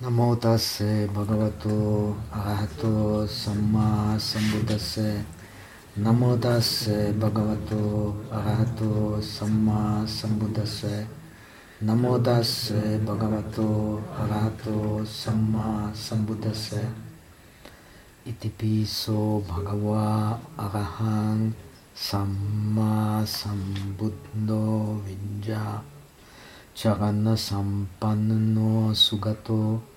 Namo tase bhagavato arahato samma sambuddhase. Namo tase bhagavato arahato samma sambuddhase. Namo tase bhagavato arahato samma sambuddhase. Itipiso bhagava arahang samma sambuddho vinja. Charana sampanno sugato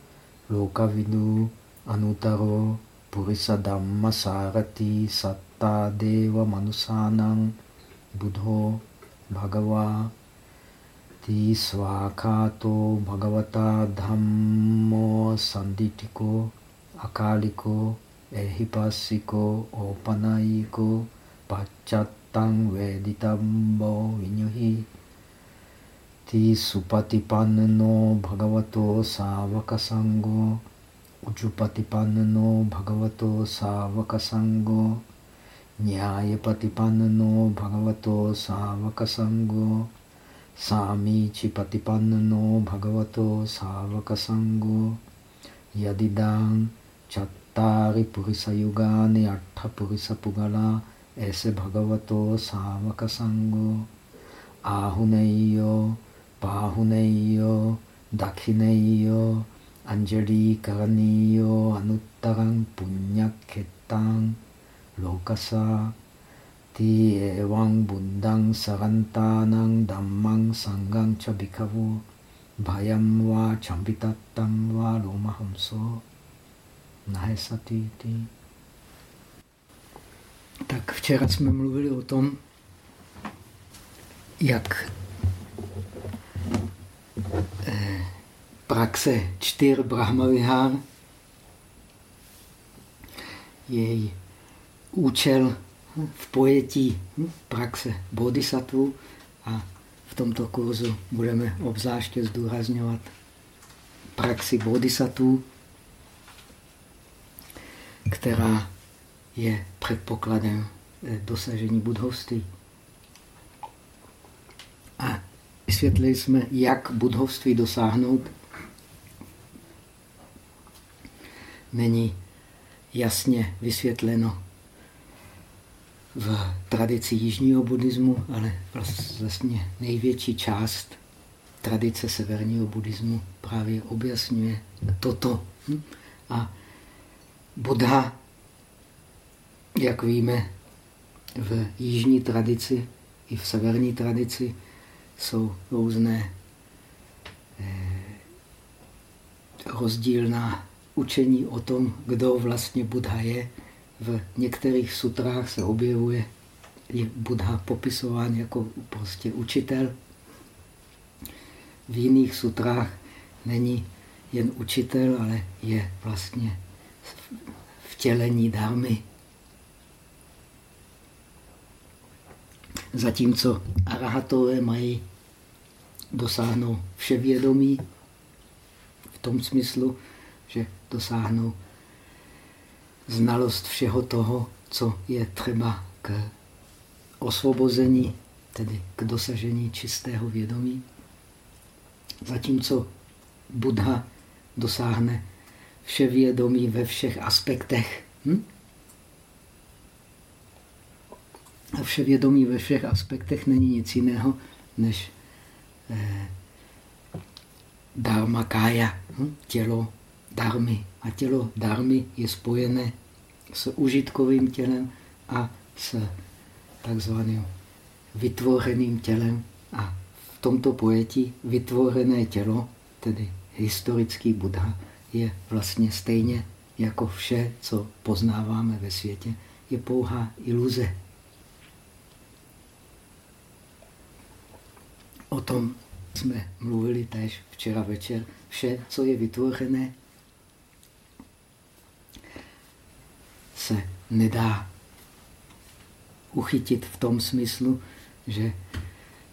lokavidu anutaro purisa dhamma sarati satta deva manusanang buddho bhagava ti svakato bhagavata dhammo sanditiko akaliko ehipasiko opanayiko pachattang veditambo vinyuhi ti supatipanno bhagavato savakasango ujupatipanno bhagavato savakasango nyayapatipanno bhagavato savakasango samichipatipanno bhagavato savakasango yadidang chattari purisayugani atta purisapugala ese bhagavato savakasango ahuneyo Pahuneyo, Dakhineyo, Anjali Karaniyo, Anuttarang Punyaketang, Lokasa, Ti Evang Bundang Sarantanang Dhammang Sangang Chabikavu, Bhayam Va Chambitattam Va Lomahamso, Nahesatiti. Tak včera jsme mluvili o tom, jak praxe čtyř Brahmavihár, její účel v pojetí praxe bodhisattva a v tomto kurzu budeme obzvláště zdůrazňovat praxi bodhisattva, která je předpokladem eh, dosažení budhovství. A vysvětlili jsme, jak budhovství dosáhnout není jasně vysvětleno v tradici jižního buddhismu, ale vlastně největší část tradice severního buddhismu právě objasňuje toto. A Buddha, jak víme, v jižní tradici i v severní tradici jsou různé eh, rozdílná učení o tom, kdo vlastně Buddha je. V některých sutrách se objevuje, je Buddha popisován jako prostě učitel. V jiných sutrách není jen učitel, ale je vlastně vtělení dármy. Zatímco arahatové mají dosáhnout vševědomí v tom smyslu, že dosáhnou znalost všeho toho, co je třeba k osvobození, tedy k dosažení čistého vědomí. Zatímco Buddha dosáhne vše vědomí ve všech aspektech. Hm? A vše vědomí ve všech aspektech není nic jiného než dharma kája, hm? tělo darmy. A tělo darmy je spojené s užitkovým tělem a s takzvaným vytvořeným tělem. A v tomto pojetí vytvořené tělo, tedy historický Buddha, je vlastně stejně jako vše, co poznáváme ve světě, je pouhá iluze. O tom jsme mluvili též včera večer. Vše, co je vytvořené, se nedá uchytit v tom smyslu, že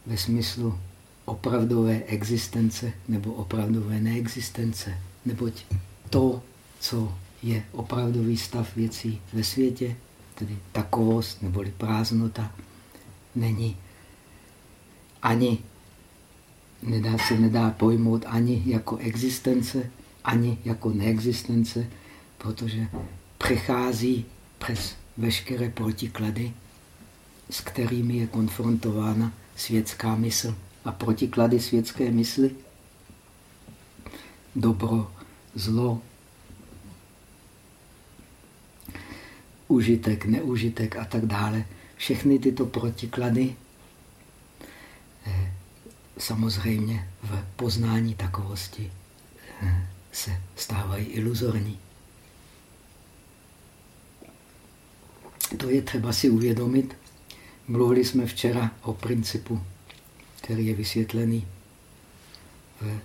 ve smyslu opravdové existence nebo opravdové neexistence. Neboť to, co je opravdový stav věcí ve světě, tedy takovost neboli prázdnota, není ani, nedá se nedá pojmout ani jako existence, ani jako neexistence, protože přechází přes veškeré protiklady, s kterými je konfrontována světská mysl. A protiklady světské mysli, dobro, zlo, užitek, neužitek a tak dále. Všechny tyto protiklady eh, samozřejmě v poznání takovosti eh, se stávají iluzorní. To je třeba si uvědomit. Mluvili jsme včera o principu, který je vysvětlený v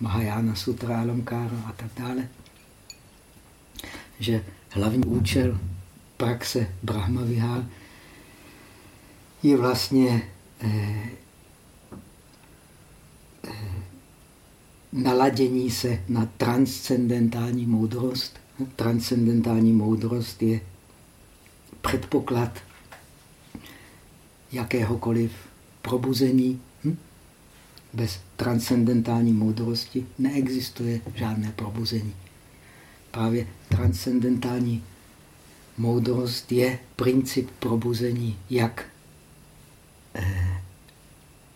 Mahajana Sutra Alamkára a tak dále, že hlavní účel praxe Brahma Vihar je vlastně eh, naladění se na transcendentální moudrost. Transcendentální moudrost je předpoklad jakéhokoliv probuzení. Hm? Bez transcendentální moudrosti neexistuje žádné probuzení. Právě transcendentální moudrost je princip probuzení jak eh,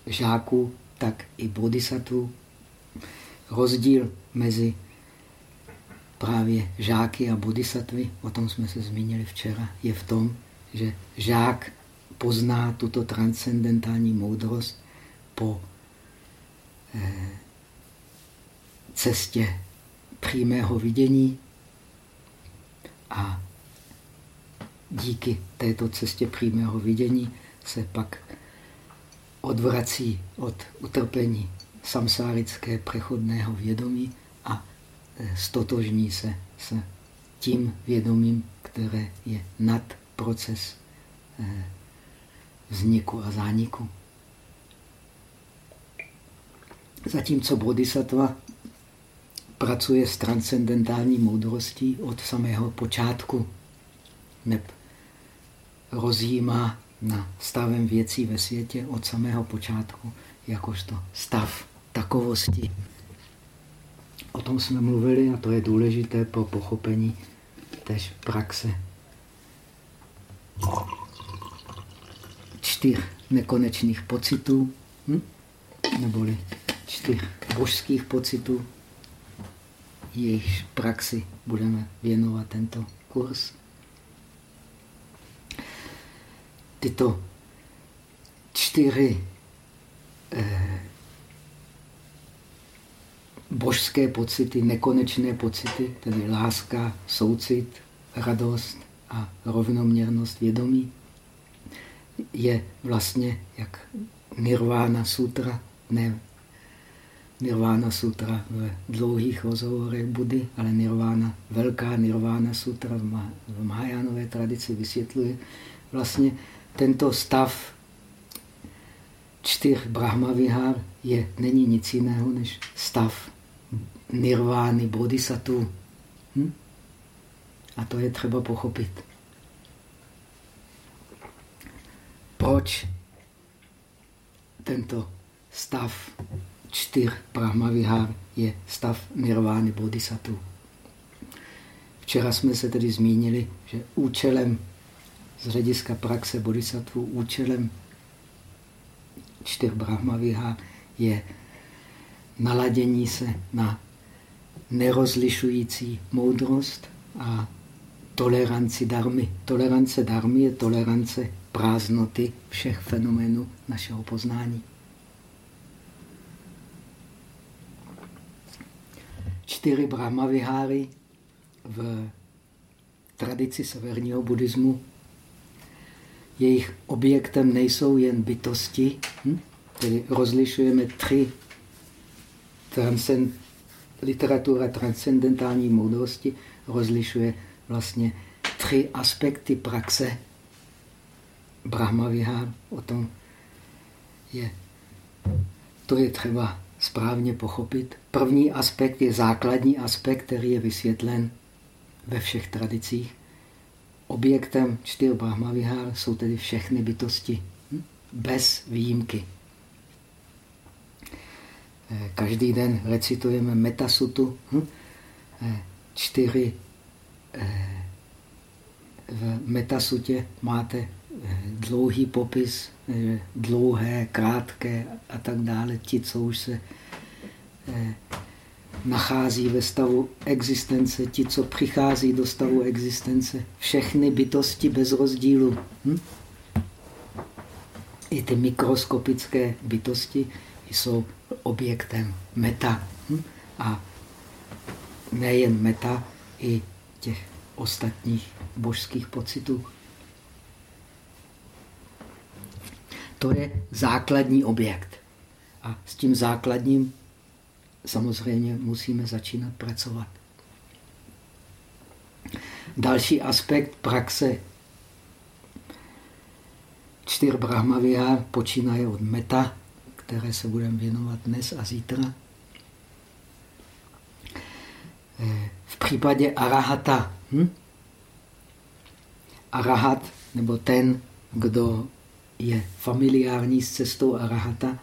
žáků, tak i bodhisattvů. Rozdíl mezi právě žáky a bodhisattvy, o tom jsme se zmínili včera, je v tom, že žák pozná tuto transcendentální moudrost po eh, cestě přímého vidění a díky této cestě přímého vidění se pak odvrací od utrpení samsárické přechodného vědomí a e, stotožní se s tím vědomím, které je nad proces e, vzniku a zániku. Zatímco bodhisattva pracuje s transcendentální moudrostí od samého počátku, neb rozjímá na stavem věcí ve světě od samého počátku, jakožto stav takovosti. O tom jsme mluvili a to je důležité pro pochopení tež praxe. Čtyř nekonečných pocitů, hm? neboli čtyř božských pocitů, jejichž praxi budeme věnovat tento kurz. Tyto čtyři eh, božské pocity, nekonečné pocity, tedy láska, soucit, radost a rovnoměrnost vědomí, je vlastně jak Nirvana Sutra, ne Nirvana Sutra v dlouhých rozhovorech Budy, ale Nirvana, velká Nirvana Sutra v Mahajánové tradici vysvětluje vlastně tento stav čtyř Brahmavihar je, není nic jiného než stav nirvány bodhisattva. Hm? A to je třeba pochopit. Proč tento stav čtyř Brahmavihar je stav nirvány bodhisattva? Včera jsme se tedy zmínili, že účelem z hlediska praxe bodhisattva účelem čtyř brahmaviha je naladění se na nerozlišující moudrost a toleranci darmy. Tolerance darmy je tolerance prázdnoty všech fenomenů našeho poznání. Čtyři brahmaviháry v tradici severního buddhismu jejich objektem nejsou jen bytosti, hm? tedy rozlišujeme tři transcend, literatura transcendentální moudrosti, rozlišuje vlastně tři aspekty praxe Brahma. O tom je, to je třeba správně pochopit. První aspekt je základní aspekt, který je vysvětlen ve všech tradicích. Objektem čtyř Brahmavihár jsou tedy všechny bytosti, hm? bez výjimky. Eh, každý den recitujeme metasutu, hm? eh, čtyři v metasutě máte dlouhý popis, dlouhé, krátké a tak dále. Ti, co už se nachází ve stavu existence, ti, co přichází do stavu existence, všechny bytosti bez rozdílu. Hm? I ty mikroskopické bytosti jsou objektem meta. Hm? A nejen meta, i těch ostatních božských pocitů. To je základní objekt. A s tím základním samozřejmě musíme začínat pracovat. Další aspekt praxe čtyř Brahmavihár počínaje od meta, které se budeme věnovat dnes a zítra. V případě arahata, hm? arahat, nebo ten, kdo je familiární s cestou arahata,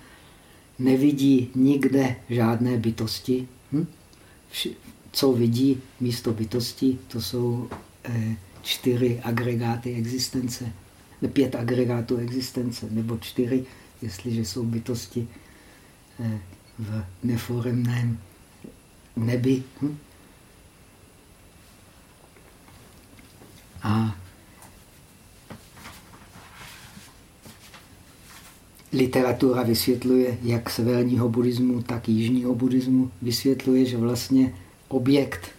nevidí nikde žádné bytosti. Hm? Co vidí místo bytosti, to jsou eh, čtyři agregáty existence, pět agregátů existence, nebo čtyři, jestliže jsou bytosti eh, v neforemném nebi. Hm? A literatura vysvětluje, jak severního buddhismu, tak jižního buddhismu, vysvětluje, že vlastně objekt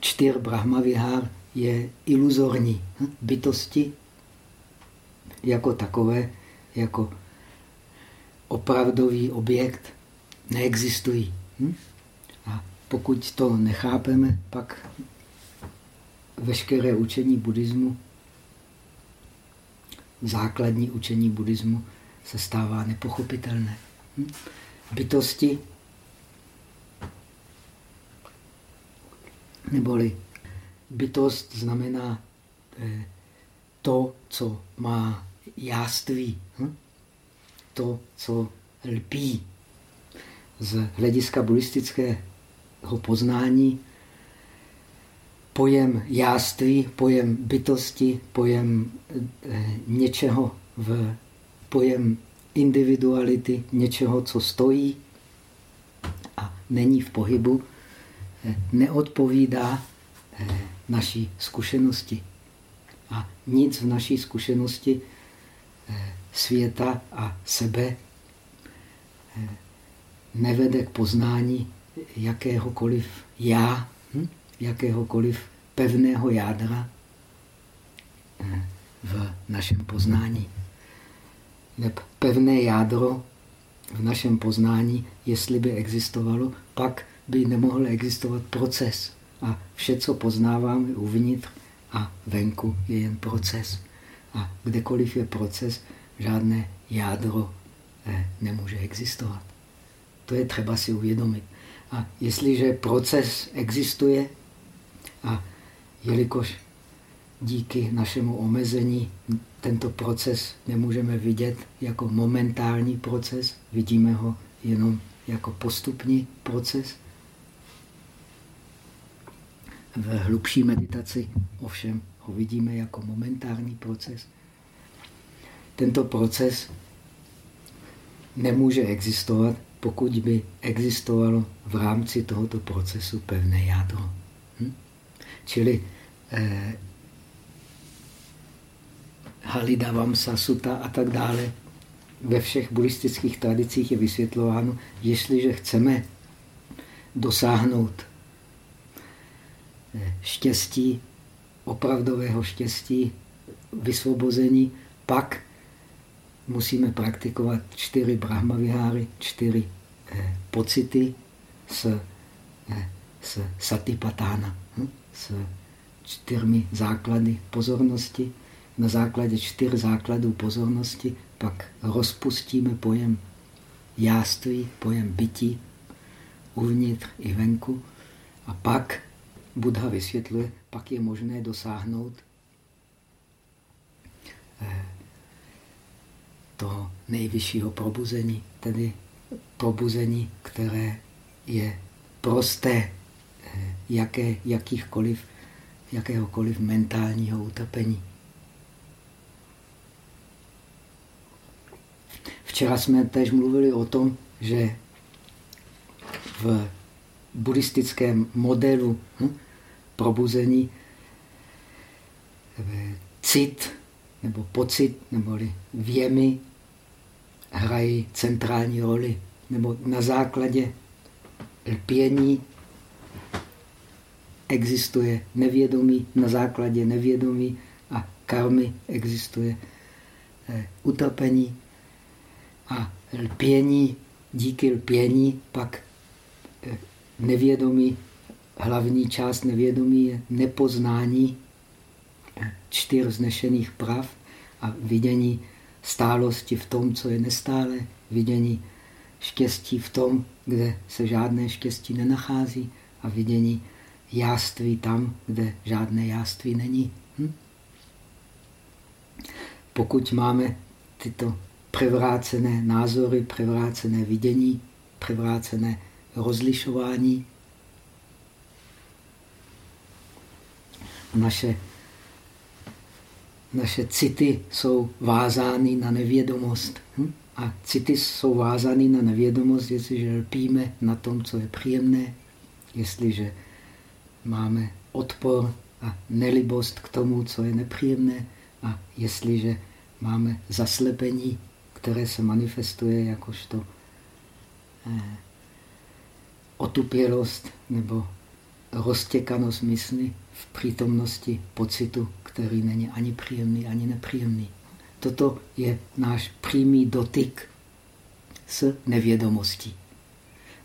čtyř brahmavihár je iluzorní. Bytosti jako takové, jako opravdový objekt neexistují. Hm? A pokud to nechápeme, pak veškeré učení buddhismu, základní učení buddhismu, se stává nepochopitelné. Hm? Bytosti, neboli bytost znamená eh, to, co má jáství, hm? to, co lpí. Z hlediska buddhistického poznání pojem jáství, pojem bytosti, pojem eh, něčeho v pojem individuality něčeho, co stojí a není v pohybu, eh, neodpovídá eh, naší zkušenosti. A nic v naší zkušenosti eh, světa a sebe nevede k poznání jakéhokoliv já, hm? jakéhokoliv pevného jádra v našem poznání pevné jádro v našem poznání, jestli by existovalo, pak by nemohl existovat proces. A vše, co poznáváme uvnitř a venku, je jen proces. A kdekoliv je proces, žádné jádro eh, nemůže existovat. To je třeba si uvědomit. A jestliže proces existuje a jelikož díky našemu omezení tento proces nemůžeme vidět jako momentální proces, vidíme ho jenom jako postupný proces. V hlubší meditaci ovšem ho vidíme jako momentární proces. Tento proces nemůže existovat, pokud by existovalo v rámci tohoto procesu pevné jádro. Hm? Čili eh, Halidavamsa, Sutta a tak dále. Ve všech buddhistických tradicích je vysvětlováno, jestliže chceme dosáhnout eh, štěstí, opravdového štěstí, vysvobození, pak musíme praktikovat čtyři brahmaviháry, čtyři eh, pocity s, eh, s satipatána, hm? s čtyřmi základy pozornosti, na základě čtyř základů pozornosti pak rozpustíme pojem jáství, pojem bytí uvnitř i venku a pak Buddha vysvětluje, pak je možné dosáhnout eh, toho nejvyššího probuzení, tedy probuzení, které je prosté jaké, jakýchkoliv, jakéhokoliv mentálního utrpení. Včera jsme též mluvili o tom, že v buddhistickém modelu hm, probuzení cit nebo pocit neboli věmy hrají centrální roli. Nebo na základě lpění existuje nevědomí, na základě nevědomí a karmy existuje eh, utrpení a lpění, díky lpění pak eh, nevědomí, hlavní část nevědomí je nepoznání eh, čtyř znešených prav a vidění stálosti v tom, co je nestále, vidění štěstí v tom, kde se žádné štěstí nenachází a vidění jáství tam, kde žádné jáství není. Hm? Pokud máme tyto převrácené názory, převrácené vidění, převrácené rozlišování, naše, naše city jsou vázány na nevědomost. Hm? A city jsou vázány na nevědomost, jestliže lpíme na tom, co je příjemné, jestliže máme odpor a nelibost k tomu, co je nepříjemné a jestliže máme zaslepení, které se manifestuje jakožto eh, otupělost nebo roztěkanost mysli v přítomnosti pocitu, který není ani příjemný, ani nepříjemný. Toto je náš přímý dotyk s nevědomostí.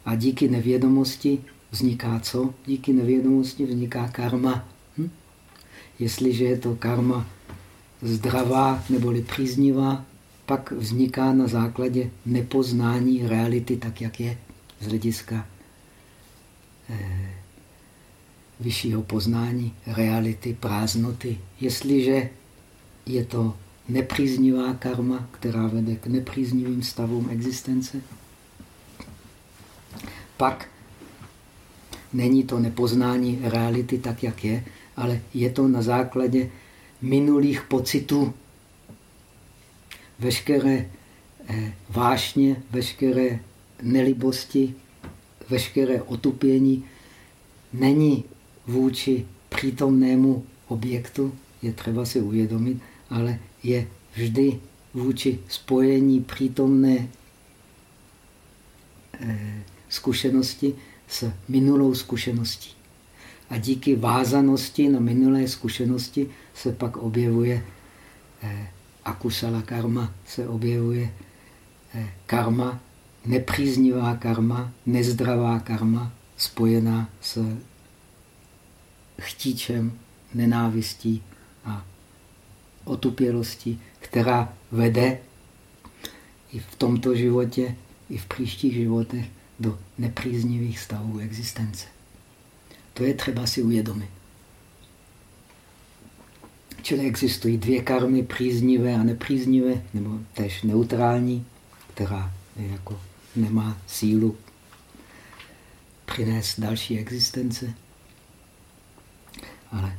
A díky nevědomosti vzniká co? Díky nevědomosti vzniká karma. Hm? Jestliže je to karma zdravá neboli příznivá, pak vzniká na základě nepoznání reality tak, jak je z hlediska eh, vyššího poznání reality, prázdnoty. Jestliže je to nepříznivá karma, která vede k nepříznivým stavům existence, pak není to nepoznání reality tak, jak je, ale je to na základě minulých pocitů. Veškeré eh, vášně, veškeré nelibosti, veškeré otupění není vůči přítomnému objektu, je třeba si uvědomit, ale je vždy vůči spojení přítomné eh, zkušenosti s minulou zkušeností. A díky vázanosti na minulé zkušenosti se pak objevuje eh, akusala karma, se objevuje eh, karma, nepříznivá karma, nezdravá karma, spojená s chtíčem, nenávistí a otupělostí, která vede i v tomto životě, i v příštích životech do nepříznivých stavů existence. To je třeba si uvědomit. Čili existují dvě karmy, příznivé a nepříznivé, nebo tež neutrální, která jako nemá sílu přinést další existence. Ale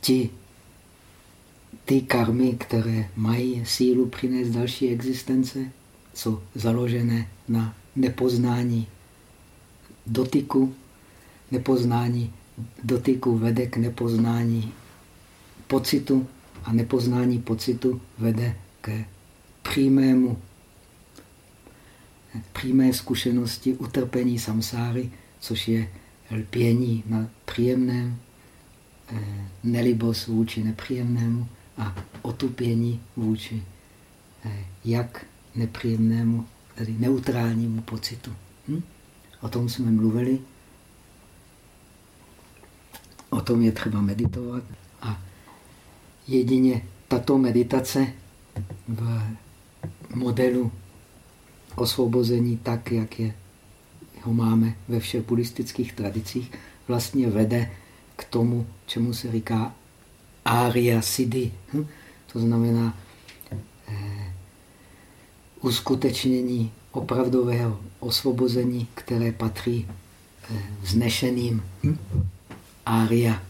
ti, ty karmy, které mají sílu přinést další existence, jsou založené na nepoznání dotyku. Nepoznání dotyku vede k nepoznání pocitu a nepoznání pocitu vede k přímému přímé zkušenosti utrpení samsáry, což je lpění na příjemném, eh, nelibos vůči nepříjemnému a otupění vůči eh, jak nepříjemnému, tedy neutrálnímu pocitu. Hm? O tom jsme mluvili. O tom je třeba meditovat. Jedině tato meditace v modelu osvobození tak, jak je, ho máme ve všech buddhistických tradicích, vlastně vede k tomu, čemu se říká Arya Siddhi. Hm? To znamená eh, uskutečnění opravdového osvobození, které patří eh, vznešeným. Hm? Ária.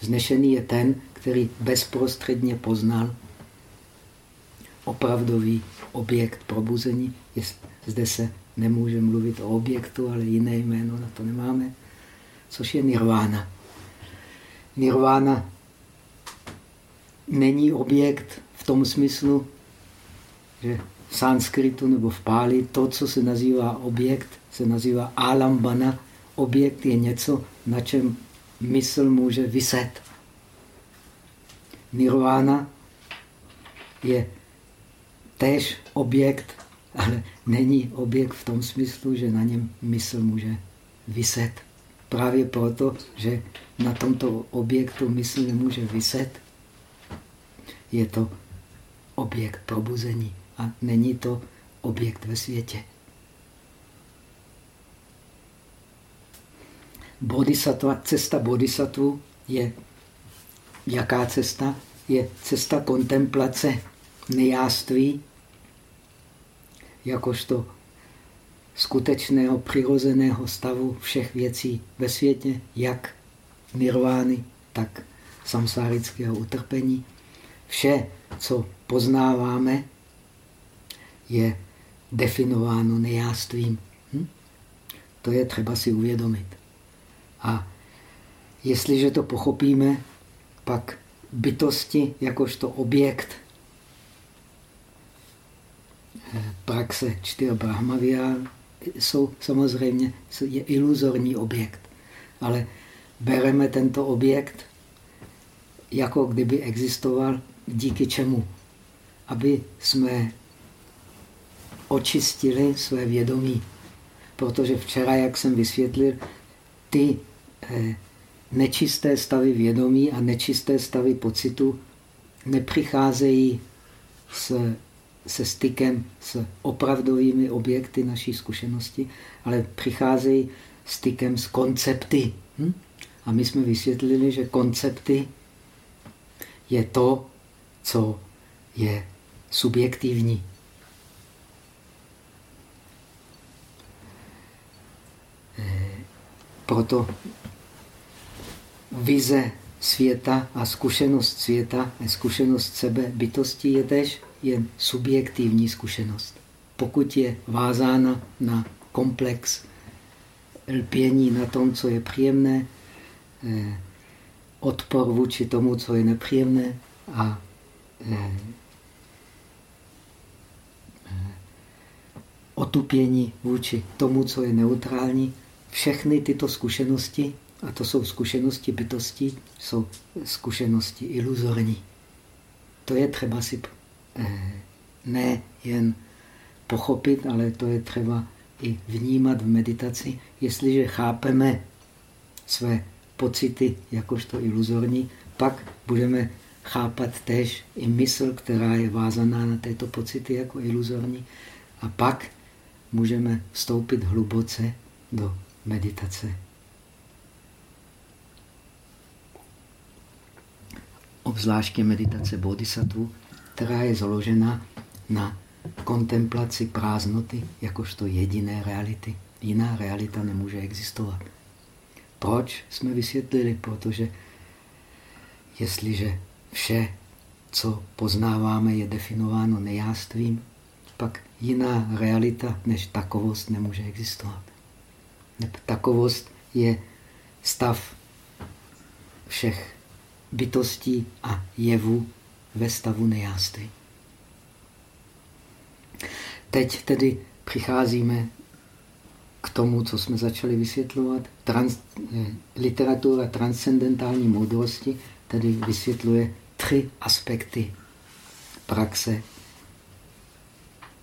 Vznešený je ten, který bezprostředně poznal opravdový objekt probuzení. Zde se nemůže mluvit o objektu, ale jiné jméno na to nemáme, což je nirvána. Nirvána není objekt v tom smyslu, že v sanskritu nebo v páli to, co se nazývá objekt, se nazývá alambana. Objekt je něco, na čem mysl může vyset. Nirvana je též objekt, ale není objekt v tom smyslu, že na něm mysl může vyset. Právě proto, že na tomto objektu mysl nemůže vyset, je to objekt probuzení a není to objekt ve světě. Bodhisattva, cesta bodhisattva je jaká cesta? Je cesta kontemplace nejáství, jakožto skutečného přirozeného stavu všech věcí ve světě, jak nirvány, tak samsárického utrpení. Vše, co poznáváme, je definováno nejástvím. Hm? To je třeba si uvědomit. A jestliže to pochopíme, pak bytosti jakožto objekt praxe čtyř brahmavia jsou samozřejmě je iluzorní objekt. Ale bereme tento objekt, jako kdyby existoval díky čemu? Aby jsme očistili své vědomí. Protože včera, jak jsem vysvětlil, ty eh, nečisté stavy vědomí a nečisté stavy pocitu nepřicházejí s, se stykem s opravdovými objekty naší zkušenosti, ale přicházejí stykem s koncepty. Hm? A my jsme vysvětlili, že koncepty je to, co je subjektivní. Eh, proto vize světa a zkušenost světa, zkušenost sebe bytosti je tež jen subjektivní zkušenost. Pokud je vázána na komplex lpění na tom, co je příjemné, eh, odpor vůči tomu, co je nepříjemné a eh, eh, otupění vůči tomu, co je neutrální, všechny tyto zkušenosti a to jsou zkušenosti bytosti, jsou zkušenosti iluzorní. To je třeba si eh, ne jen pochopit, ale to je třeba i vnímat v meditaci. Jestliže chápeme své pocity jakožto iluzorní, pak budeme chápat též i mysl, která je vázaná na této pocity jako iluzorní. A pak můžeme vstoupit hluboce do meditace. Obzvláště meditace bodhisattva, která je založena na kontemplaci prázdnoty jakožto jediné reality. Jiná realita nemůže existovat. Proč jsme vysvětlili? Protože jestliže vše, co poznáváme, je definováno nejástvím, pak jiná realita než takovost nemůže existovat. Takovost je stav všech bytostí a jevu ve stavu nejáství. Teď tedy přicházíme k tomu, co jsme začali vysvětlovat. Trans, eh, literatura transcendentální moudrosti tedy vysvětluje tři aspekty praxe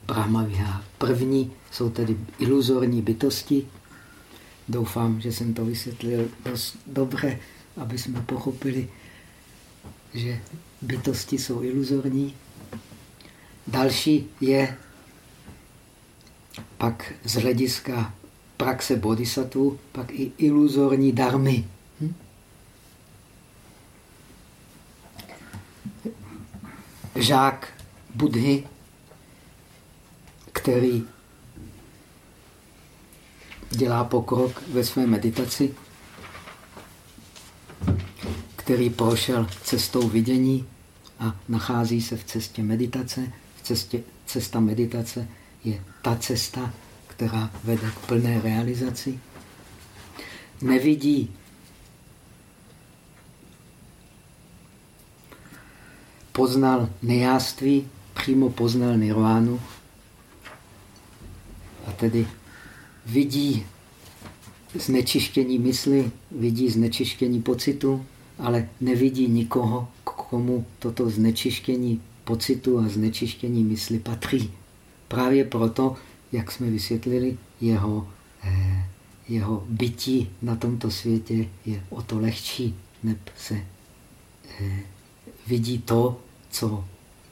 Brahmavihár. První jsou tedy iluzorní bytosti. Doufám, že jsem to vysvětlil dost dobře, aby jsme pochopili, že bytosti jsou iluzorní. Další je pak z hlediska praxe bodhisattva, pak i iluzorní darmy. Hm? Žák Budhy, který dělá pokrok ve své meditaci, který prošel cestou vidění a nachází se v cestě meditace. V cestě, cesta meditace je ta cesta, která vede k plné realizaci. Nevidí poznal nejáství, přímo poznal nirvánu a tedy vidí znečištění mysli, vidí znečištění pocitu, ale nevidí nikoho, k komu toto znečištění pocitu a znečištění mysli patří. Právě proto, jak jsme vysvětlili, jeho, eh, jeho bytí na tomto světě je o to lehčí, neb se eh, vidí to, co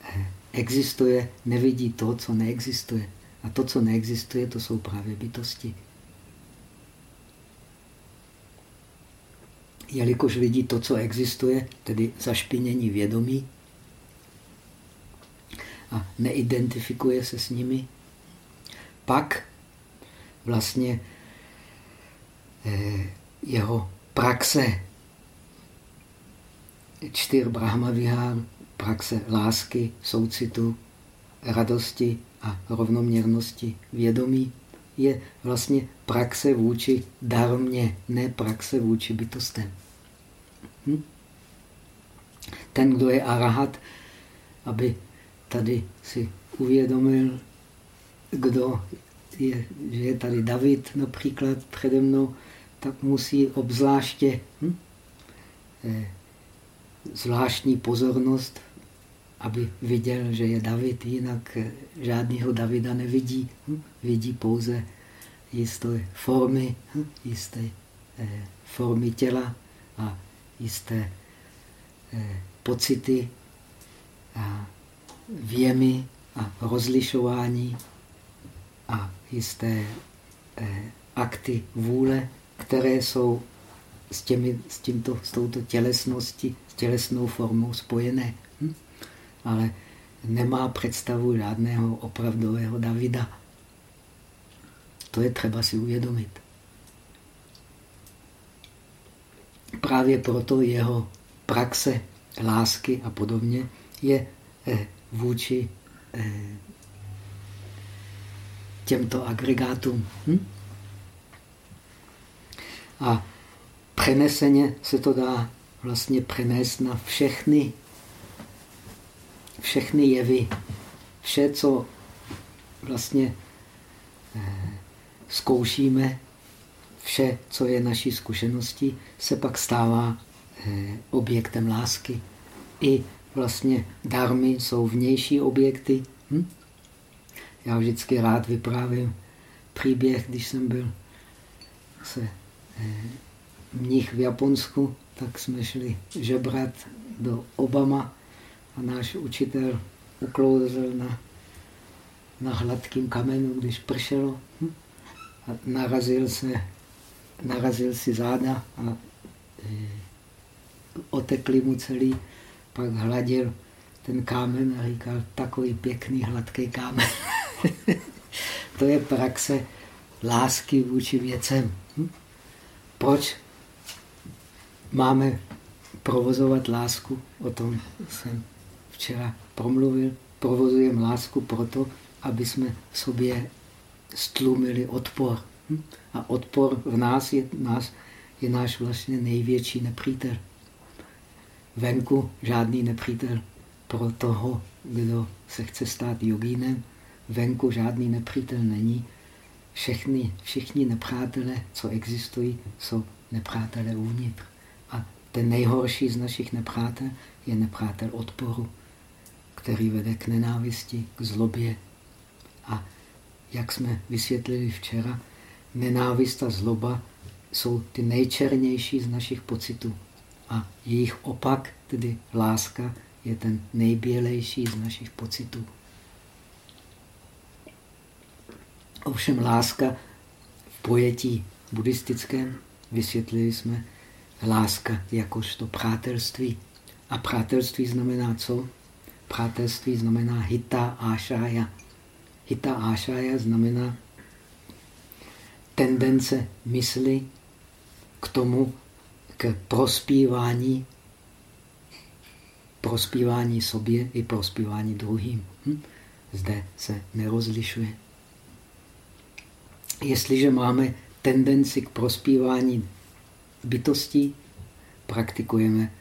eh, existuje, nevidí to, co neexistuje. A to, co neexistuje, to jsou právě bytosti. Jelikož vidí to, co existuje, tedy zašpinění vědomí, a neidentifikuje se s nimi, pak vlastně eh, jeho praxe čtyř Brahmavihár, praxe lásky, soucitu, radosti a rovnoměrnosti vědomí je vlastně praxe vůči darmě, ne praxe vůči bytostem. Hm? Ten, kdo je arahat, aby tady si uvědomil, kdo je, že je tady David například přede mnou, tak musí obzvláště hm, eh, zvláštní pozornost, aby viděl, že je David, jinak eh, žádného Davida nevidí. Hm? Vidí pouze jisté formy, hm? jisté eh, formy těla a jisté eh, pocity a věmy a rozlišování a jisté akty vůle, které jsou s, těmi, s, tímto, s touto tělesností, s tělesnou formou spojené. Hm? Ale nemá představu žádného opravdového Davida. To je třeba si uvědomit. Právě proto jeho praxe lásky a podobně je eh, vůči eh, těmto agregátům. Hm? A přeneseně se to dá vlastně přenést na všechny, všechny jevy. Vše, co vlastně eh, zkoušíme, vše, co je naší zkušeností, se pak stává eh, objektem lásky. I vlastně darmy jsou vnější objekty. Hm? Já vždycky rád vyprávím příběh, když jsem byl se eh, mnich v Japonsku, tak jsme šli žebrat do Obama a náš učitel uklouzl na, na hladkým kamenu, když pršelo hm? a narazil, se, narazil si záda a e, otekli mu celý, pak hladil ten kámen a říkal, takový pěkný hladký kámen. to je praxe lásky vůči věcem. Hm? Proč máme provozovat lásku, o tom jsem včera promluvil, provozujeme lásku proto, aby jsme sobě stlumili odpor. Hm? A odpor v nás je, nás je náš vlastně největší nepřítel. Venku žádný nepřítel pro toho, kdo se chce stát jogínem. Venku žádný nepřítel není. Všechny, všichni nepřátelé, co existují, jsou nepřátelé uvnitř. Ten nejhorší z našich nepřátel je nepřátel odporu, který vede k nenávisti, k zlobě. A jak jsme vysvětlili včera, nenávist a zloba jsou ty nejčernější z našich pocitů. A jejich opak, tedy láska, je ten nejbělejší z našich pocitů. Ovšem láska v pojetí buddhistickém, vysvětlili jsme, láska jakožto přátelství. A přátelství znamená co? Přátelství znamená hita ášája. Hita ášája znamená tendence mysli k tomu, k prospívání, prospívání sobě i prospívání druhým. Hm? Zde se nerozlišuje. Jestliže máme tendenci k prospívání bytostí, praktikujeme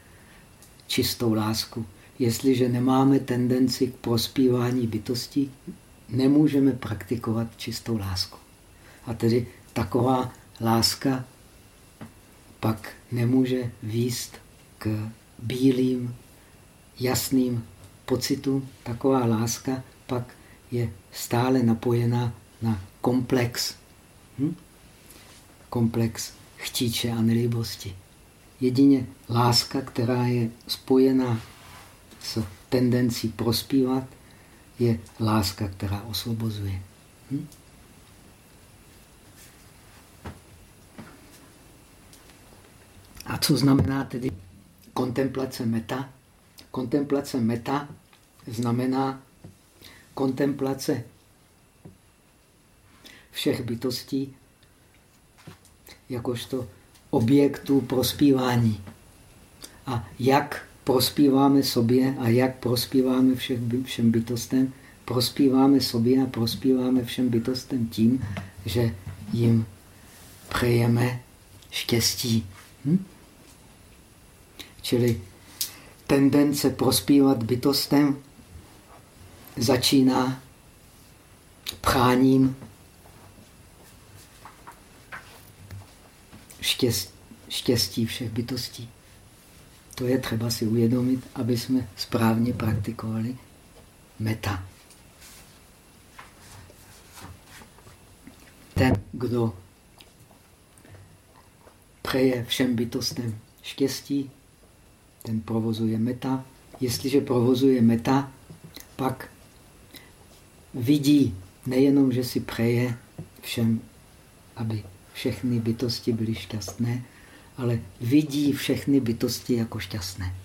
čistou lásku. Jestliže nemáme tendenci k prospívání bytostí, nemůžeme praktikovat čistou lásku. A tedy taková láska pak nemůže výst k bílým, jasným pocitům. Taková láska pak je stále napojená na komplex. Hm? Komplex chtíče a nelíbosti. Jedině láska, která je spojená s tendencí prospívat, je láska, která osvobozuje. Hm? A co znamená tedy kontemplace meta? Kontemplace meta znamená kontemplace všech bytostí jakožto objektů prospívání. A jak prospíváme sobě a jak prospíváme všech, všem bytostem? Prospíváme sobě a prospíváme všem bytostem tím, že jim přejeme štěstí. Hm? Čili tendence prospívat bytostem začíná práním štěstí všech bytostí. To je třeba si uvědomit, aby jsme správně praktikovali meta. Ten, kdo přeje všem bytostem štěstí, ten provozuje meta. Jestliže provozuje meta, pak vidí nejenom, že si přeje všem, aby všechny bytosti byly šťastné, ale vidí všechny bytosti jako šťastné.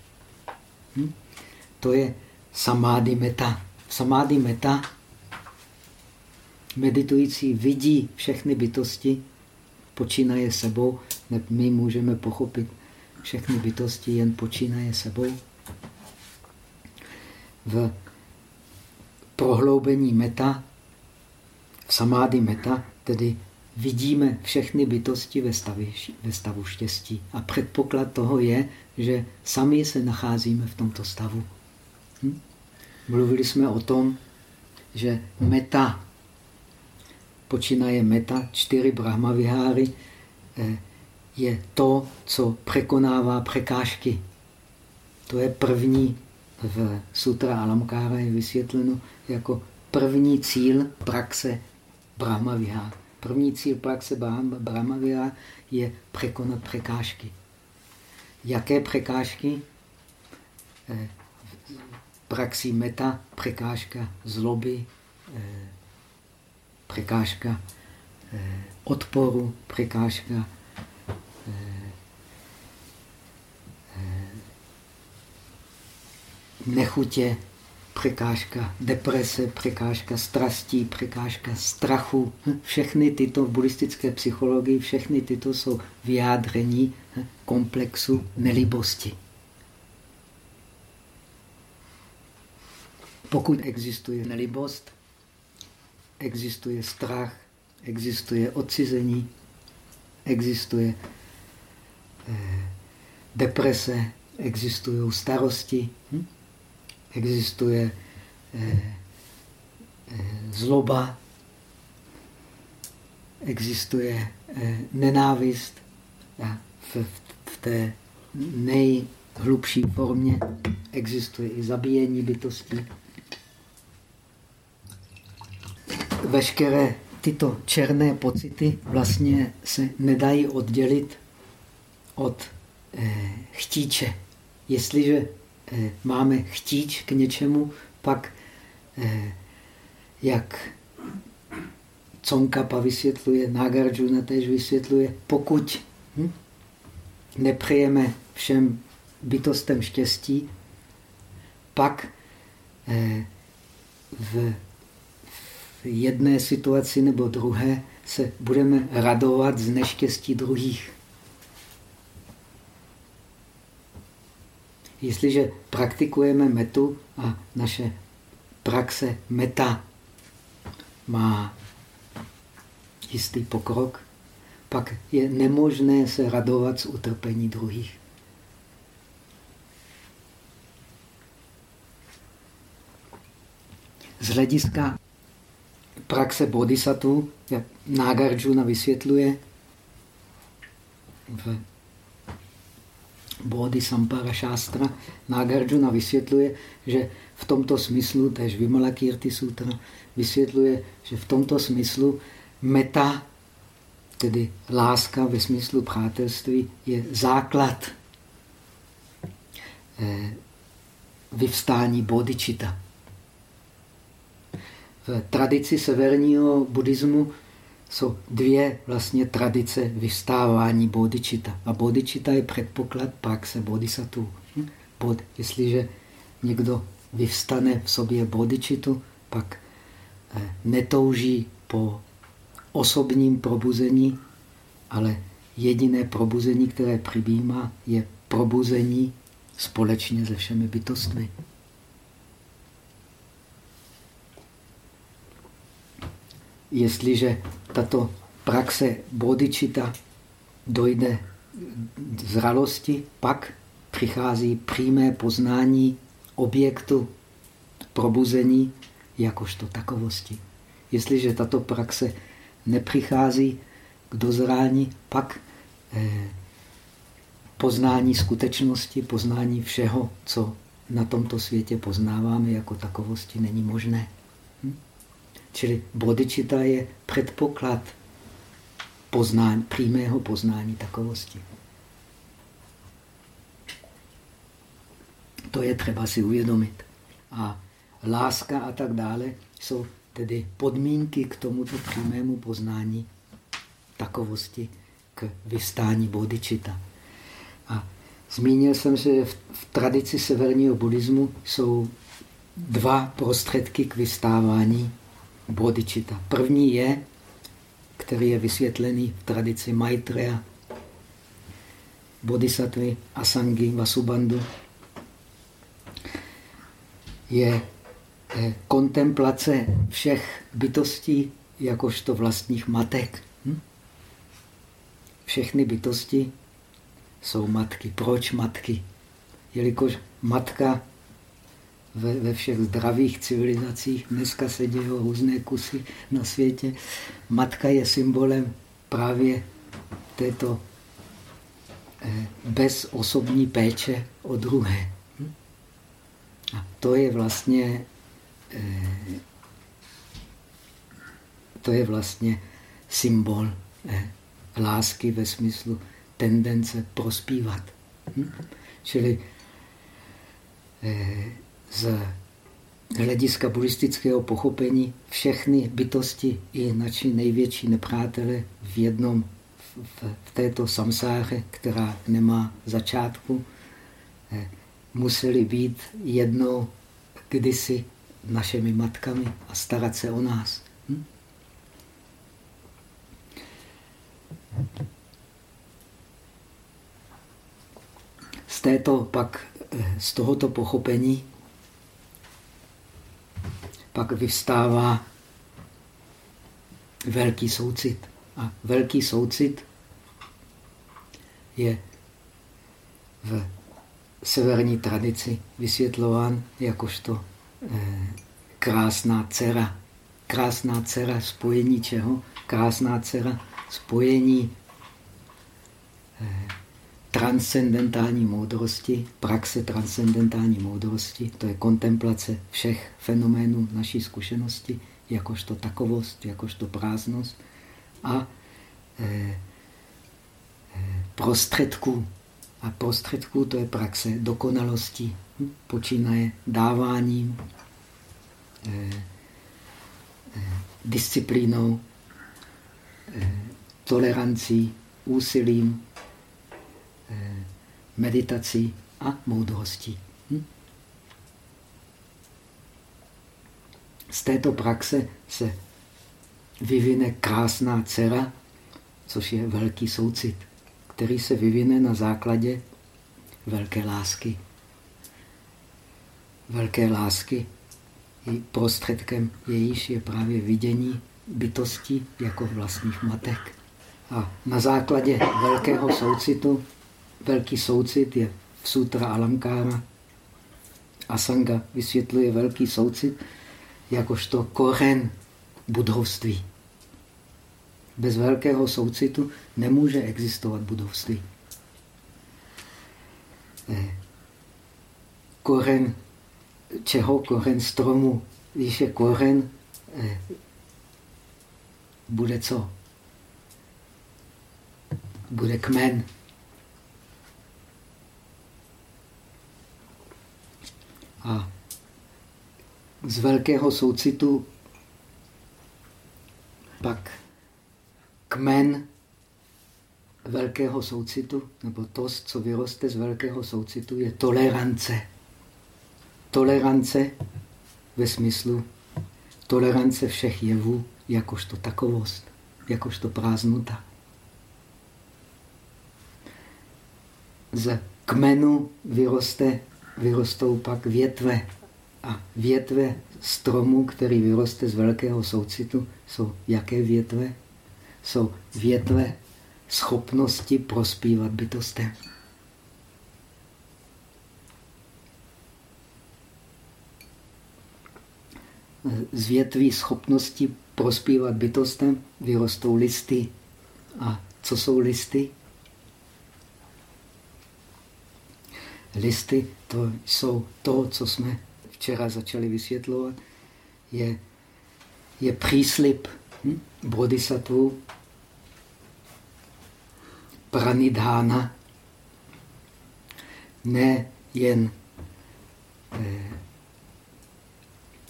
Hm? To je samády meta. Samády meta meditující vidí všechny bytosti, počínaje sebou, my můžeme pochopit všechny bytosti jen počínaje sebou. V prohloubení meta, v samády meta, tedy vidíme všechny bytosti ve, stavu, ve stavu štěstí. A předpoklad toho je, že sami se nacházíme v tomto stavu. Hm? Mluvili jsme o tom, že meta, počínaje meta, čtyři brahmaviháry, eh, je to, co překonává překážky. To je první v Sutra Alamkára je vysvětleno jako první cíl praxe Brahma Vihár. První cíl praxe Brahma Vihár je překonat překážky. Jaké překážky? Eh, praxi meta, překážka zloby, eh, překážka eh, odporu, překážka nechutě, překážka deprese, překážka strastí, překážka strachu. Všechny tyto v buddhistické psychologii, všechny tyto jsou vyjádření komplexu nelibosti. Pokud existuje nelibost, existuje strach, existuje odcizení, existuje deprese, existují starosti. Hm? existuje eh, eh, zloba, existuje eh, nenávist a v, v té nejhlubší formě existuje i zabíjení bytostí. Veškeré tyto černé pocity vlastně se nedají oddělit od eh, chtíče. Jestliže Eh, máme chtíč k něčemu, pak eh, jak Conkapa vysvětluje, Nagarjuna tež vysvětluje, pokud hm, nepřejeme všem bytostem štěstí, pak eh, v, jedné situaci nebo druhé se budeme radovat z neštěstí druhých. Jestliže praktikujeme metu a naše praxe meta má jistý pokrok, pak je nemožné se radovat z utrpení druhých. Z hlediska praxe bodhisattva, jak Nagarjuna vysvětluje v Bodhisampara Shastra, Nagarjuna vysvětluje, že v tomto smyslu, tež Vimalakirti Sutra, vysvětluje, že v tomto smyslu meta, tedy láska ve smyslu přátelství, je základ eh, vyvstání bodičita. V tradici severního buddhismu jsou dvě vlastně tradice vystávání bodičita. A bodičita je předpoklad praxe bodhisattva. Hm? Bod, jestliže někdo vyvstane v sobě bodičitu, pak eh, netouží po osobním probuzení, ale jediné probuzení, které přibývá, je probuzení společně se všemi bytostmi. Jestliže tato praxe bodičita dojde zralosti, pak přichází přímé poznání objektu probuzení jakožto takovosti. Jestliže tato praxe nepřichází k dozrání, pak eh, poznání skutečnosti, poznání všeho, co na tomto světě poznáváme jako takovosti, není možné. Čili bodičita je předpoklad poznání, přímého poznání takovosti. To je třeba si uvědomit. A láska a tak dále jsou tedy podmínky k tomuto přímému poznání takovosti k vystání bodičita. A zmínil jsem se, že v, v tradici severního buddhismu jsou dva prostředky k vystávání bodičita. První je, který je vysvětlený v tradici Maitreya, bodhisattvy Asangi Vasubandhu, je eh, kontemplace všech bytostí jakožto vlastních matek. Hm? Všechny bytosti jsou matky. Proč matky? Jelikož matka ve, ve všech zdravých civilizacích, dneska se dějí různé kusy na světě, matka je symbolem právě této eh, bezosobní péče o druhé. A to je vlastně eh, to je vlastně symbol eh, lásky ve smyslu tendence prospívat. Hm? Čili z hlediska buddhistického pochopení všechny bytosti i naši největší nepřátelé v jednom, v, této samsáře, která nemá začátku, museli být jednou kdysi našimi matkami a starat se o nás. Hm? Z, této pak, eh, z tohoto pochopení pak vyvstává velký soucit. A velký soucit je v severní tradici vysvětlován jakožto eh, krásná dcera. Krásná dcera spojení čeho? Krásná dcera spojení eh, transcendentální moudrosti, praxe transcendentální moudrosti, to je kontemplace všech fenoménů naší zkušenosti, jakožto takovost, jakožto prázdnost a eh, eh, prostředků a prostředků to je praxe dokonalosti. Počínaje dáváním, eh, eh, disciplínou, eh, tolerancí, úsilím, meditací a moudrostí. Hm? Z této praxe se vyvine krásná dcera, což je velký soucit, který se vyvine na základě velké lásky. Velké lásky prostředkem jejíž je právě vidění bytosti jako vlastních matek. A na základě velkého soucitu, velký soucit je v sutra Alankára, Asanga vysvětluje velký soucit jakožto koren budovství. Bez velkého soucitu nemůže existovat budovství. Eh, koren čeho? Koren stromu. Když je koren, eh, bude co? Bude kmen. A z velkého soucitu pak kmen velkého soucitu, nebo to, co vyroste z velkého soucitu, je tolerance. Tolerance ve smyslu tolerance všech jevů, jakožto takovost, jakožto prázdnota. Z kmenu vyroste, vyrostou pak větve. A větve stromu, který vyroste z velkého soucitu, jsou jaké větve? Jsou větve schopnosti prospívat bytostem. Z větví schopnosti prospívat bytostem vyrostou listy. A co jsou listy? Listy to jsou to, co jsme včera začali vysvětlovat, je, je příslip hm? bodhisattva pranidhána, ne jen eh,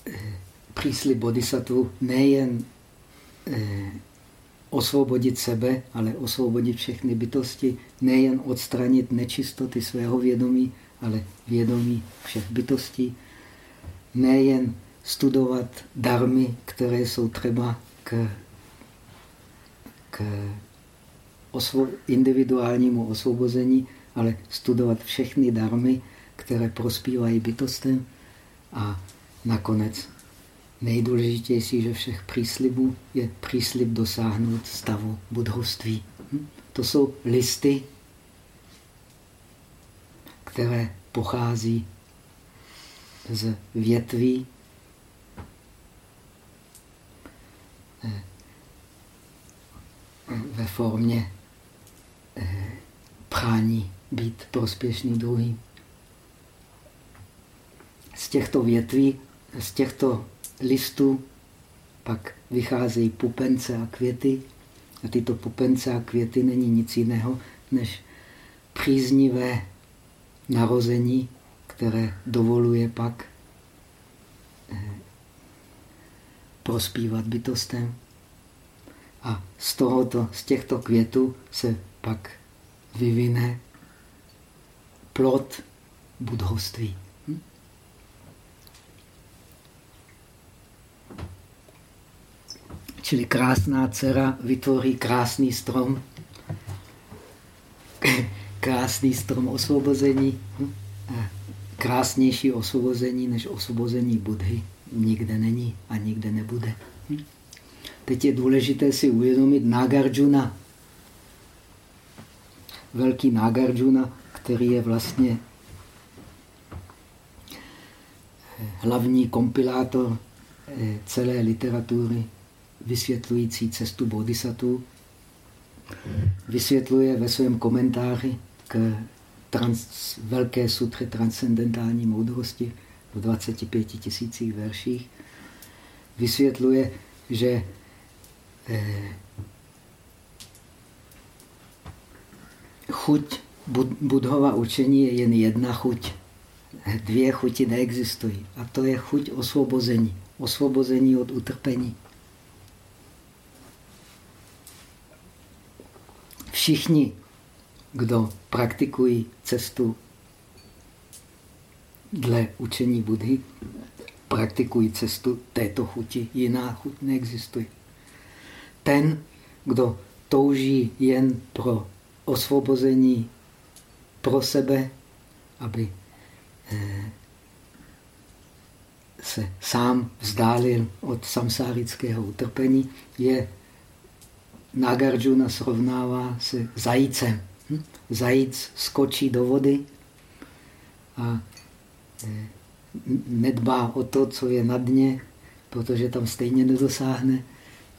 eh, příslip bodhisattva, nejen eh, osvobodit sebe, ale osvobodit všechny bytosti, nejen odstranit nečistoty svého vědomí, ale vědomí všech bytostí, nejen studovat darmy, které jsou třeba k, k osvo individuálnímu osvobození, ale studovat všechny darmy, které prospívají bytostem. A nakonec nejdůležitější ze všech příslibů je příslib dosáhnout stavu budhoství. Hm? To jsou listy, které pochází z větví eh, ve formě eh, prání být prospěšný druhým. Z těchto větví, z těchto listů pak vycházejí pupence a květy. A tyto pupence a květy není nic jiného než příznivé narození, které dovoluje pak eh, prospívat bytostem. A z, tohoto, z těchto květů se pak vyvine plod budhoství. Hm? Čili krásná dcera vytvoří krásný strom, krásný strom osvobození, krásnější osvobození než osvobození Budhy nikde není a nikde nebude. Teď je důležité si uvědomit Nagarjuna. Velký Nagarjuna, který je vlastně hlavní kompilátor eh, celé literatury vysvětlující cestu bodhisattva, vysvětluje ve svém komentáři k trans, velké sutře transcendentální moudrosti v 25 tisících verších, vysvětluje, že eh, chuť Budhova učení je jen jedna chuť. Dvě chuti neexistují. A to je chuť osvobození. Osvobození od utrpení. Všichni, kdo praktikují cestu dle učení Budhy, praktikují cestu této chuti. Jiná chuť neexistuje. ten, kdo touží jen pro osvobození pro sebe, aby eh, se sám vzdálil od samsárického utrpení, je Nagarjuna srovnává se zajícem. Hm? Zajíc skočí do vody a eh, nedbá o to, co je na dně, protože tam stejně nedosáhne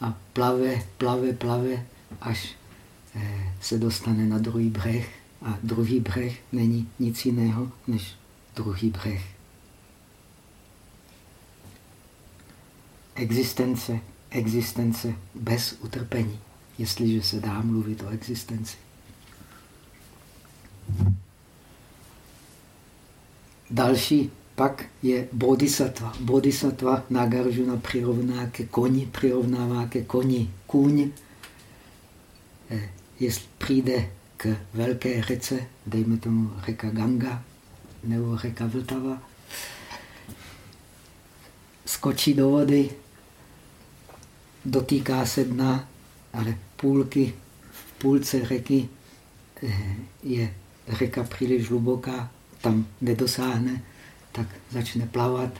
a plave, plave, plave, až eh, se dostane na druhý břeh. A druhý břeh není nic jiného než druhý břeh. Existence, existence bez utrpení, jestliže se dá mluvit o existenci. Další pak je bodhisattva. Bodhisattva Nagarjuna přirovná ke koni, přirovnává ke koni. Kůň, eh, jestli přijde k velké řece, dejme tomu řeka Ganga nebo řeka Vltava, skočí do vody, dotýká se dna, ale půlky, v půlce řeky eh, je řeka příliš hluboká, tam nedosáhne, tak začne plavat.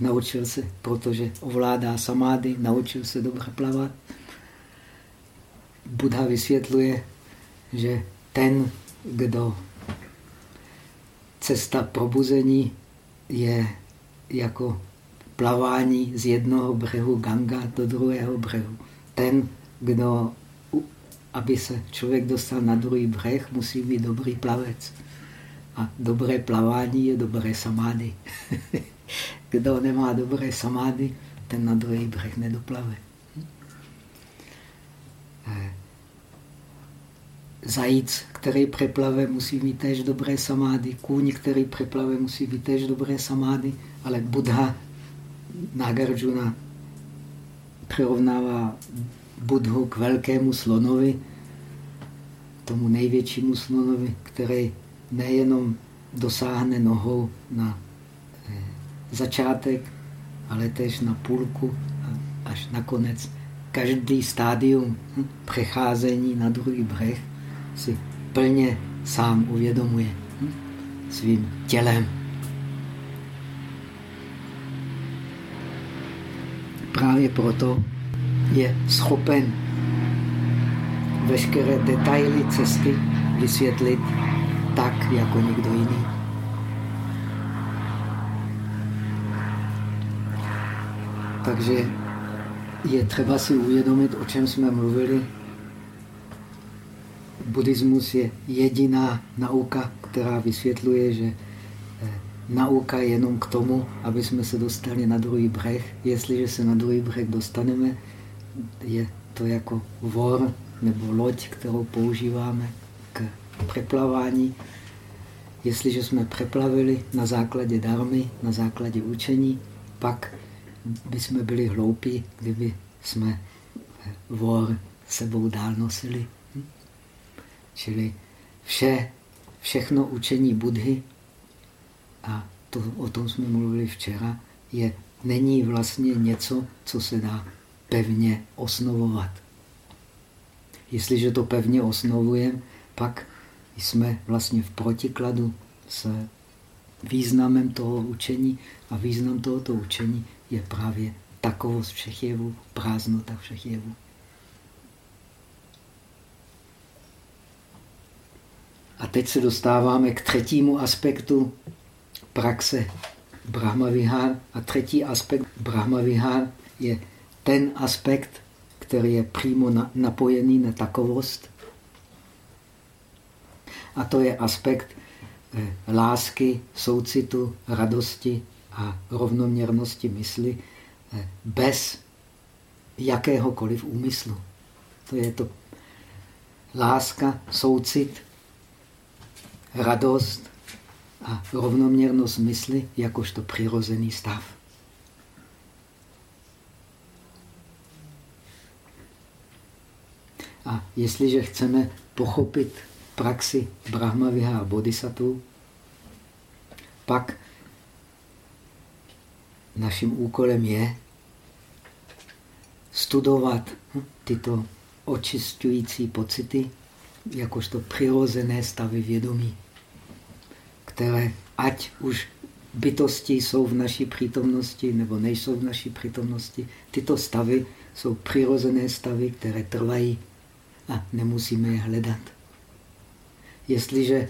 Naučil se, protože ovládá samády, naučil se dobře plavat. Buddha vysvětluje, že ten, kdo cesta probuzení je jako plavání z jednoho břehu Ganga do druhého břehu. Ten, kdo, aby se člověk dostal na druhý břeh, musí být dobrý plavec. A dobré plavání je dobré samády. Kdo nemá dobré samády, ten na druhý břeh nedoplave. Eh, zajíc, který přeplave, musí mít též dobré samády. Kůň, který přeplave, musí být též dobré samády. Ale Buddha, Nagarjuna, přirovnává Budhu k velkému slonovi, tomu největšímu slonovi, který nejenom dosáhne nohou na eh, začátek, ale tež na půlku až na konec. Každý stádium hm, přecházení na druhý břeh si plně sám uvědomuje hm, svým tělem. Právě proto je schopen veškeré detaily cesty vysvětlit tak, jako někdo jiný. Takže je třeba si uvědomit, o čem jsme mluvili. Buddhismus je jediná nauka, která vysvětluje, že eh, nauka je jenom k tomu, aby jsme se dostali na druhý břeh. Jestliže se na druhý břeh dostaneme, je to jako vor nebo loď, kterou používáme k přeplavání. Jestliže jsme přeplavili na základě darmy, na základě učení, pak bychom byli hloupí, kdyby jsme vor sebou dál nosili. Hm? Čili vše, všechno učení Budhy, a to, o tom jsme mluvili včera, je, není vlastně něco, co se dá pevně osnovovat. Jestliže to pevně osnovujeme, pak jsme vlastně v protikladu s významem toho učení a význam tohoto učení je právě takovost všech jevů, prázdnota všech jevů. A teď se dostáváme k třetímu aspektu praxe Brahmavihár. A třetí aspekt Brahmavihár je ten aspekt, který je přímo napojený na takovost, a to je aspekt eh, lásky, soucitu, radosti a rovnoměrnosti mysli eh, bez jakéhokoliv úmyslu. To je to láska, soucit, radost a rovnoměrnost mysli jakožto přirozený stav. A jestliže chceme pochopit praxi Brahmaviha a Bodhisattva, pak naším úkolem je studovat tyto očistující pocity jakožto přirozené stavy vědomí, které ať už bytosti jsou v naší přítomnosti nebo nejsou v naší přítomnosti, tyto stavy jsou přirozené stavy, které trvají a nemusíme je hledat. Jestliže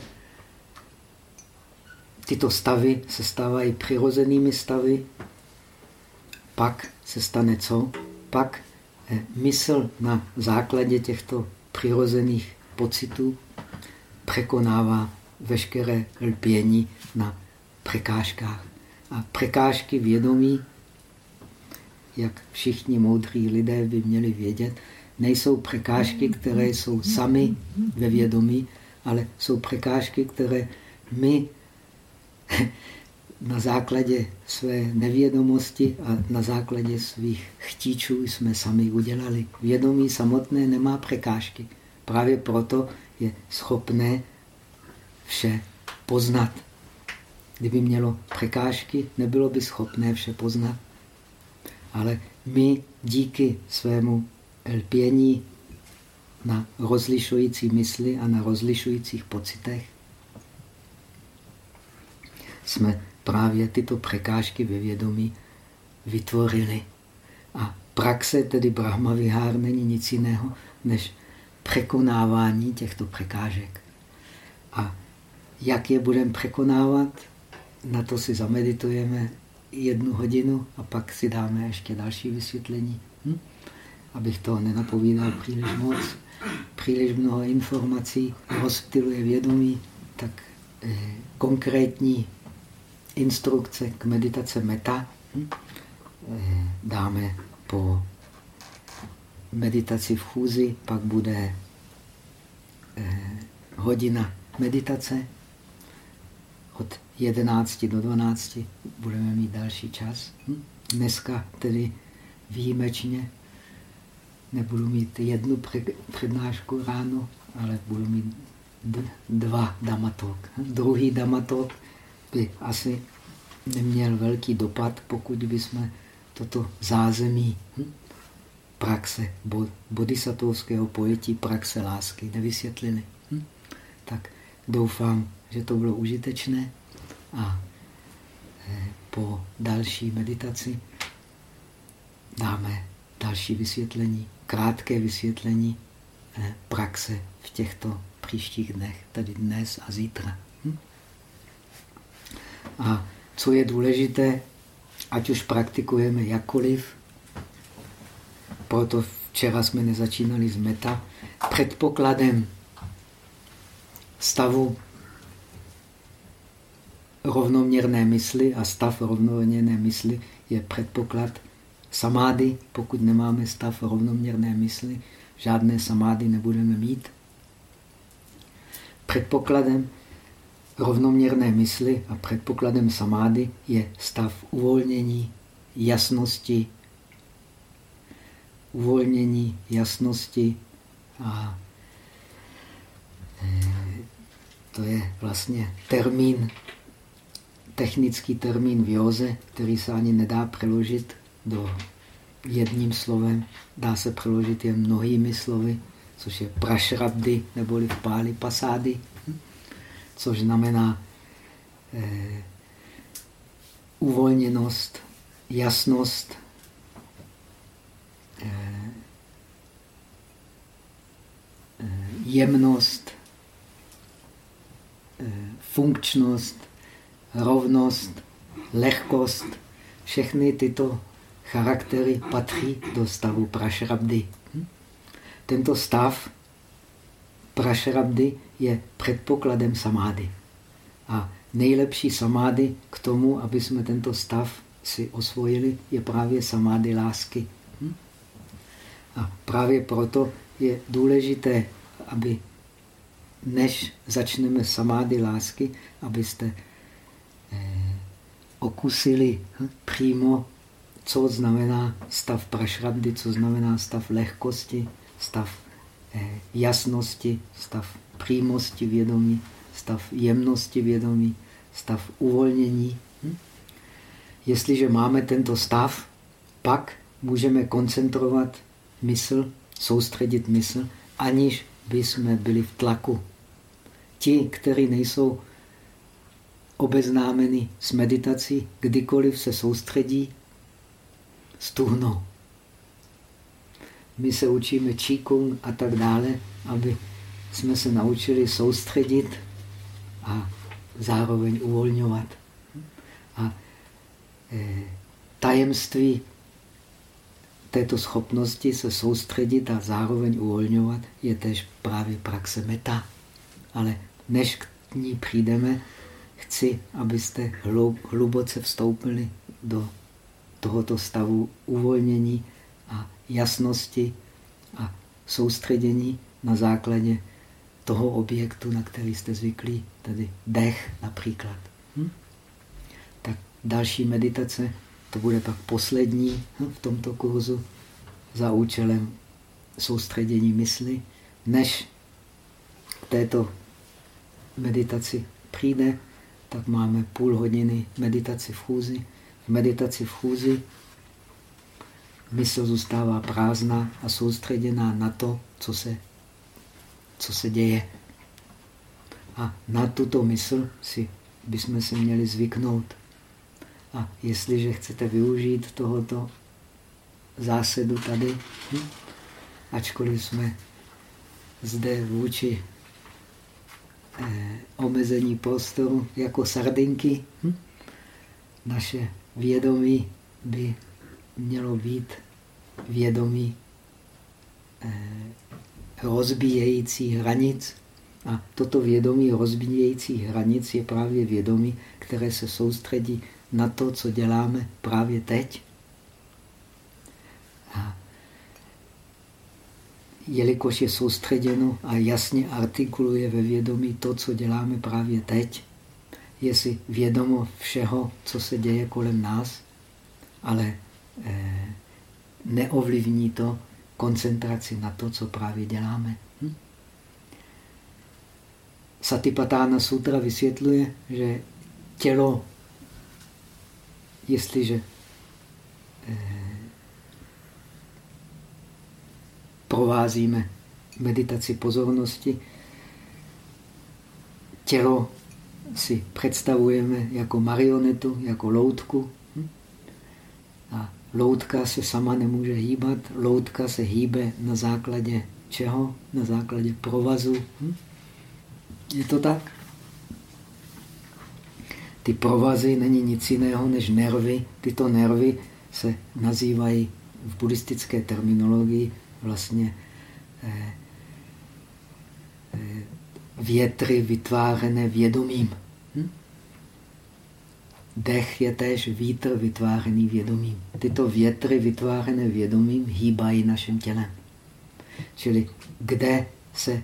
tyto stavy se stávají přirozenými stavy, pak se stane co? Pak eh, mysl na základě těchto přirozených pocitů překonává veškeré lpění na překážkách. A překážky vědomí, jak všichni moudří lidé by měli vědět, nejsou překážky, které jsou sami ve vědomí, ale jsou překážky, které my na základě své nevědomosti a na základě svých chtíčů jsme sami udělali. Vědomí samotné nemá překážky. Právě proto je schopné vše poznat. Kdyby mělo překážky, nebylo by schopné vše poznat. Ale my díky svému lpění na rozlišující mysli a na rozlišujících pocitech jsme právě tyto překážky ve vědomí vytvořili. A praxe, tedy Brahma Vihár, není nic jiného, než překonávání těchto překážek. A jak je budeme překonávat, na to si zameditujeme jednu hodinu a pak si dáme ještě další vysvětlení. Hm? Abych to nenapovídal příliš moc, příliš mnoho informací rozptiluje vědomí, tak eh, konkrétní instrukce k meditace meta hm? Eh, dáme po meditaci v chůzi, pak bude eh, hodina meditace od 11 do 12 budeme mít další čas. Hm? Dneska tedy výjimečně nebudu mít jednu přednášku ráno, ale budu mít dva damatok. Druhý damatok by asi neměl velký dopad, pokud bychom toto zázemí hm? praxe bodhisattvovského pojetí praxe lásky nevysvětlili. Hm? Tak doufám, že to bylo užitečné a eh, po další meditaci dáme další vysvětlení, krátké vysvětlení eh, praxe v těchto příštích dnech, tedy dnes a zítra. Hm? A co je důležité, ať už praktikujeme jakkoliv, proto včera jsme nezačínali z meta, předpokladem stavu rovnoměrné mysli a stav rovnoměrné mysli je předpoklad samády. Pokud nemáme stav rovnoměrné mysli, žádné samády nebudeme mít. Předpokladem rovnoměrné mysli a předpokladem samády je stav uvolnění, jasnosti, uvolnění, jasnosti a eh, to je vlastně termín, technický termín v józe, který se ani nedá přeložit do jedním slovem, dá se přeložit jen mnohými slovy, což je prašrabdy neboli v páli pasády což znamená eh, uvolněnost, jasnost, eh, eh, jemnost, eh, funkčnost, rovnost, lehkost. Všechny tyto charaktery patří do stavu prašrabdy. Hm? Tento stav prašrabdy je předpokladem samády. A nejlepší samády k tomu, aby jsme tento stav si osvojili, je právě samády lásky. Hm? A právě proto je důležité, aby než začneme samády lásky, abyste eh, okusili hm, přímo, co znamená stav prašrabdy, co znamená stav lehkosti, stav eh, jasnosti, stav přímosti vědomí, stav jemnosti vědomí, stav uvolnění. Hm? Jestliže máme tento stav, pak můžeme koncentrovat mysl, soustředit mysl, aniž by jsme byli v tlaku. Ti, kteří nejsou obeznámeni s meditací, kdykoliv se soustředí, stuhnou. My se učíme Qigong a tak dále, aby jsme se naučili soustředit a zároveň uvolňovat. A e, tajemství této schopnosti se soustředit a zároveň uvolňovat je tež právě praxe meta. Ale než k ní přijdeme, chci, abyste hluboce vstoupili do tohoto stavu uvolnění a jasnosti a soustředění na základě toho objektu, na který jste zvyklí, tedy dech například. Hm? Tak další meditace, to bude pak poslední hm, v tomto kurzu za účelem soustředění mysli. Než k této meditaci přijde, tak máme půl hodiny meditaci v chůzi. Meditaci v chůzi mysl zůstává prázdná a soustředěná na to, co se, co se děje. A na tuto mysl si bychom se měli zvyknout. A jestliže chcete využít tohoto zásadu tady, hm, ačkoliv jsme zde vůči eh, omezení prostoru jako sardinky, hm, naše vědomí by mělo být vědomí eh, rozbíjející hranic. A toto vědomí rozbíjející hranic je právě vědomí, které se soustředí na to, co děláme právě teď. A jelikož je soustředěno a jasně artikuluje ve vědomí to, co děláme právě teď, je si vědomo všeho, co se děje kolem nás, ale eh, neovlivní to koncentraci na to, co právě děláme. Hm? Satipatána sutra vysvětluje, že tělo, jestliže eh, provázíme meditaci pozornosti, tělo si představujeme jako marionetu, jako loutku. Hm? A loutka se sama nemůže hýbat, loutka se hýbe na základě čeho? Na základě provazu. Hm? Je to tak? Ty provazy není nic jiného než nervy. Tyto nervy se nazývají v buddhistické terminologii vlastně eh, eh, větry vytvářené vědomím. Hm? Dech je též vítr vytvářený vědomím. Tyto větry vytvářené vědomím hýbají naším tělem. Čili kde se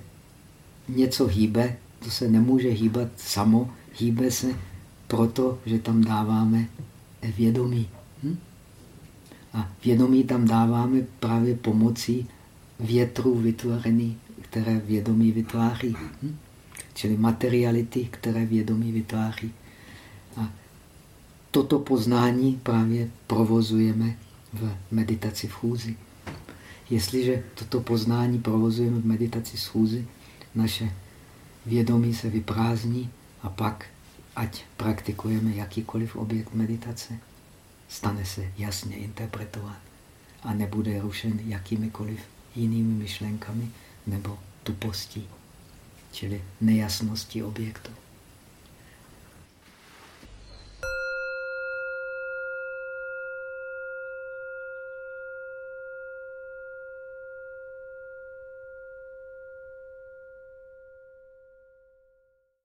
něco hýbe, to se nemůže hýbat samo, hýbe se proto, že tam dáváme vědomí. Hm? A vědomí tam dáváme právě pomocí větrů vytvořený, které vědomí vytváří. Hm? Čili materiality, které vědomí vytváří. A toto poznání právě provozujeme v meditaci v chůzi. Jestliže toto poznání provozujeme v meditaci v chůzi, naše vědomí se vyprázdní a pak, ať praktikujeme jakýkoliv objekt meditace, stane se jasně interpretovat a nebude rušen jakýmikoliv jinými myšlenkami nebo tupostí, čili nejasností objektu.